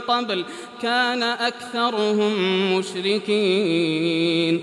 قبل كان أكثرهم مشركين.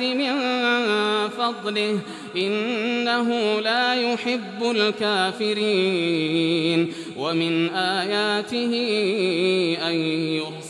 من فضله إنه لا يحب الكافرين. ومن آياته أن يرسل